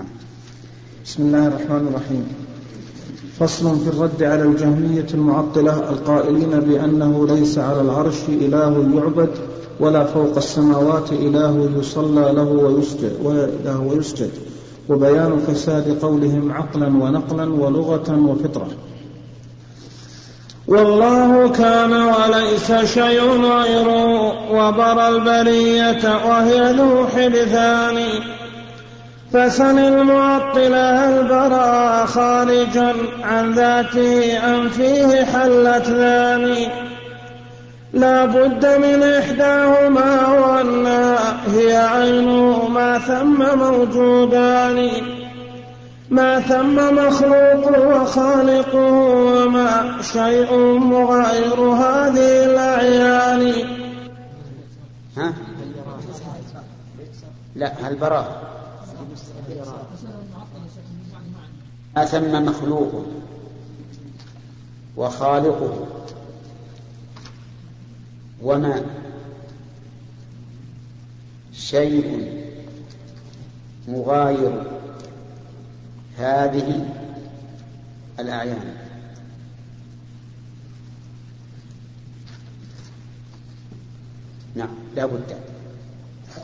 نعم. بسم الله الرحمن الرحيم. فصل في الرد على الجهمية المعطلة القائلين بأنه ليس على العرش إله يعبد ولا فوق السماوات إله يصلى له ويسجد وإله ويسجد. وبيان فساد قولهم عقلا ونقلا ولغة وفطرة. والله كان وليس شيء غيره وبرى البرية وهي ذو حدثان فسل المعطلة هل برأ خارجا عن ذاته أم فيه حلت ذاني لا بد من إحداهما وأنها هي عينه ما ثم موجودان. ما ثم مخلوق وخالقه وما شيء مغاير هذه الأعيان. ها؟ لا البراء ما ثم مخلوق وخالقه وما شيء مغاير هذه الأعيان. نعم لا بد.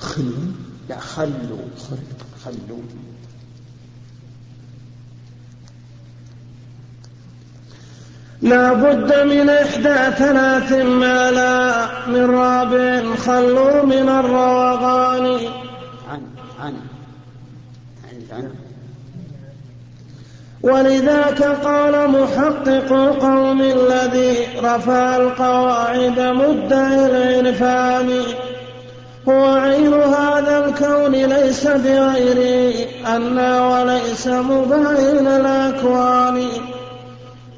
خلوا لا خلوا خلوا. لا بد من إحدى ثلاث ما لا من رابع خلوا من الروغان. عن عن. عن. ولذاك قال محقق القوم الذي رفع القواعد مدعي العرفان هو عين هذا الكون ليس بغيره أنا وليس مباين الأكوان.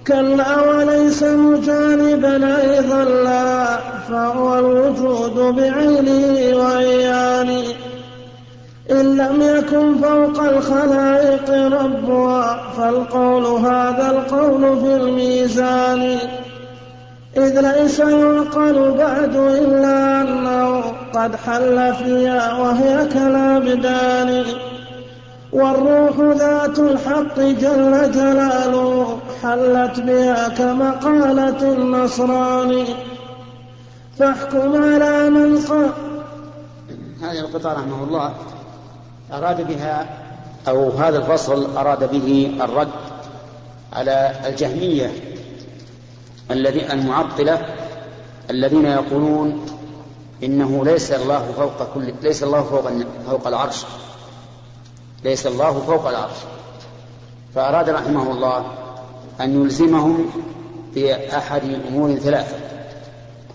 كلا وليس مجانبا أيضا لا فهو الوجود بعينه وعيانه إن لم يكن فوق الخلائق ربها فالقول هذا القول في الميزان. إذ ليس يعقل بعد إلا أنه قد حل فيها وهي كالأبدان والروح ذات الحق جل جلاله حلت بها كمقالة النصراني فاحكم على من قال هذا القطار رحمه الله أراد بها أو هذا الفصل أراد به الرد على الجهمية الذي المعطلة الذين يقولون إنه ليس الله فوق كل ليس الله فوق فوق العرش. ليس الله فوق العرش. فأراد رحمه الله أن يلزمهم بأحد أمور ثلاثة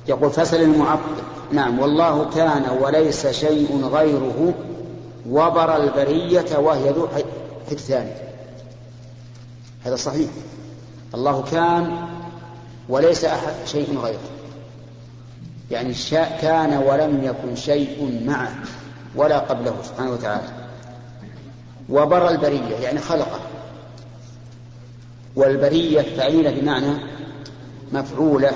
يقول فسل المعطل. نعم والله كان وليس شيء غيره وبر البرية وهي ذو حدثان. هذا صحيح. الله كان وليس أحد شيء غيره. يعني كان ولم يكن شيء معه ولا قبله سبحانه وتعالى. وبر البرية يعني خلقه. والبرية فعيلة بمعنى مفعولة.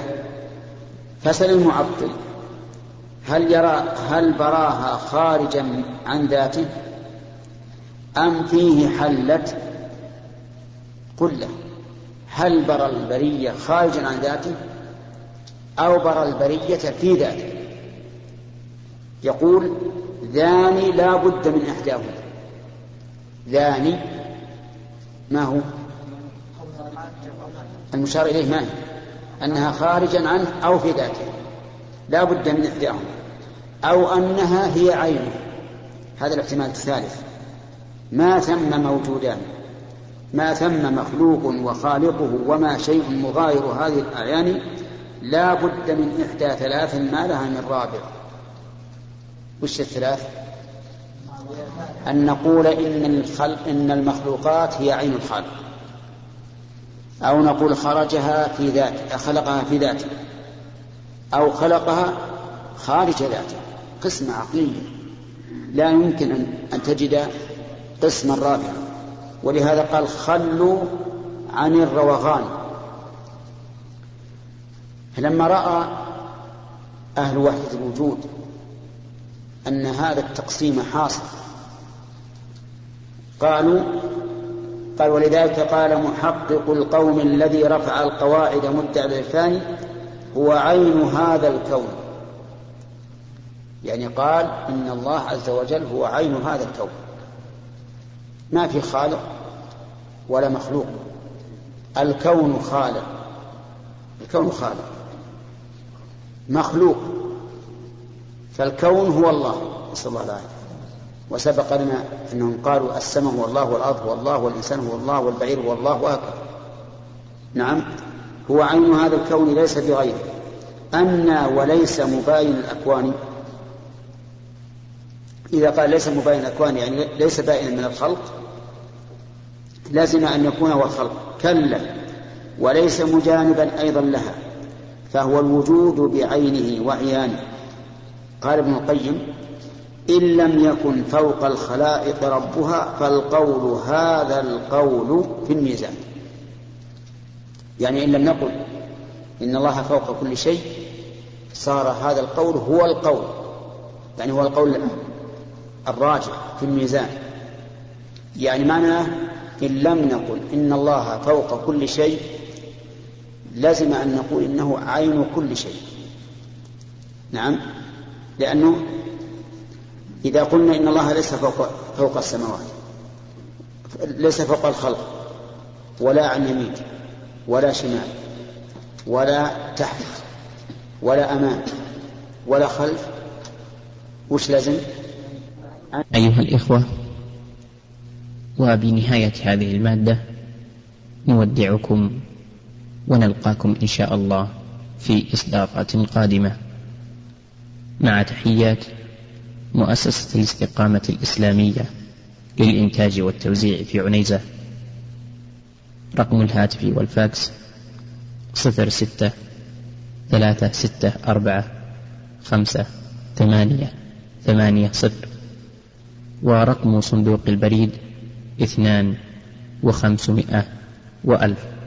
فسل المعطل هل يرى هل براها خارجا عن ذاته؟ أم فيه حلت قل له هل برى البرية خارجا عن ذاته أو برى البرية في ذاته؟ يقول ذاني لا بد من إحداهما. ذاني ما هو؟ المشار إليه ما هي؟ أنها خارجا عنه أو في ذاته. لا بد من إحداهما. أو أنها هي عينه. هذا الاحتمال الثالث. ما ثم موجودان؟ ما ثم مخلوق وخالقه وما شيء مغاير هذه الأعيان لا بد من إحدى ثلاث ما لها من رابع. وش الثلاث؟ أن نقول إن, الخلق إن المخلوقات هي عين الخالق. أو نقول خرجها في ذاته خلقها في ذاته. أو خلقها خارج ذاته. قسم عقلية لا يمكن أن تجد قسما رابعا ولهذا قال خلوا عن الروغان. فلما رأى أهل وحدة الوجود أن هذا التقسيم حاصل قالوا قال ولذلك قال محقق القوم الذي رفع القواعد مدعى الثاني هو عين هذا الكون. يعني قال إن الله عز وجل هو عين هذا الكون. ما في خالق ولا مخلوق. الكون خالق. الكون خالق. مخلوق. فالكون هو الله. نسأل الله العافية. وسبق لنا أنهم قالوا السماء هو الله والأرض هو الله والإنسان هو الله والبعير هو الله وهكذا. نعم. هو عين هذا الكون ليس بغيره. أن وليس مباين الأكوان. إذا قال ليس مباين الأكوان يعني ليس بائنا من الخلق لازم أن يكون هو الخلق. كلا. وليس مجانبا أيضا لها. فهو الوجود بعينه وعيانه. قال ابن القيم إن لم يكن فوق الخلائق ربها فالقول هذا القول في الميزان. يعني إن لم نقل إن الله فوق كل شيء صار هذا القول هو القول. يعني هو القول الراجع في الميزان. يعني معناه إن لم نقل إن الله فوق كل شيء لازم أن نقول إنه عين كل شيء. نعم؟ لأنه إذا قلنا إن الله ليس فوق فوق السماوات ليس فوق الخلق ولا عن يمين ولا شمال ولا تحت ولا أمام ولا خلف وش لازم؟ أيها الإخوة وبنهاية هذه المادة نودعكم ونلقاكم إن شاء الله في إصداقات قادمة. مع تحيات مؤسسة الاستقامة الإسلامية للإنتاج والتوزيع في عنيزة. رقم الهاتف والفاكس صفر ستة ثلاثة ستة أربعة خمسة ثمانية ثمانية صفر. ورقم صندوق البريد اثنان وخمسمائة وألف.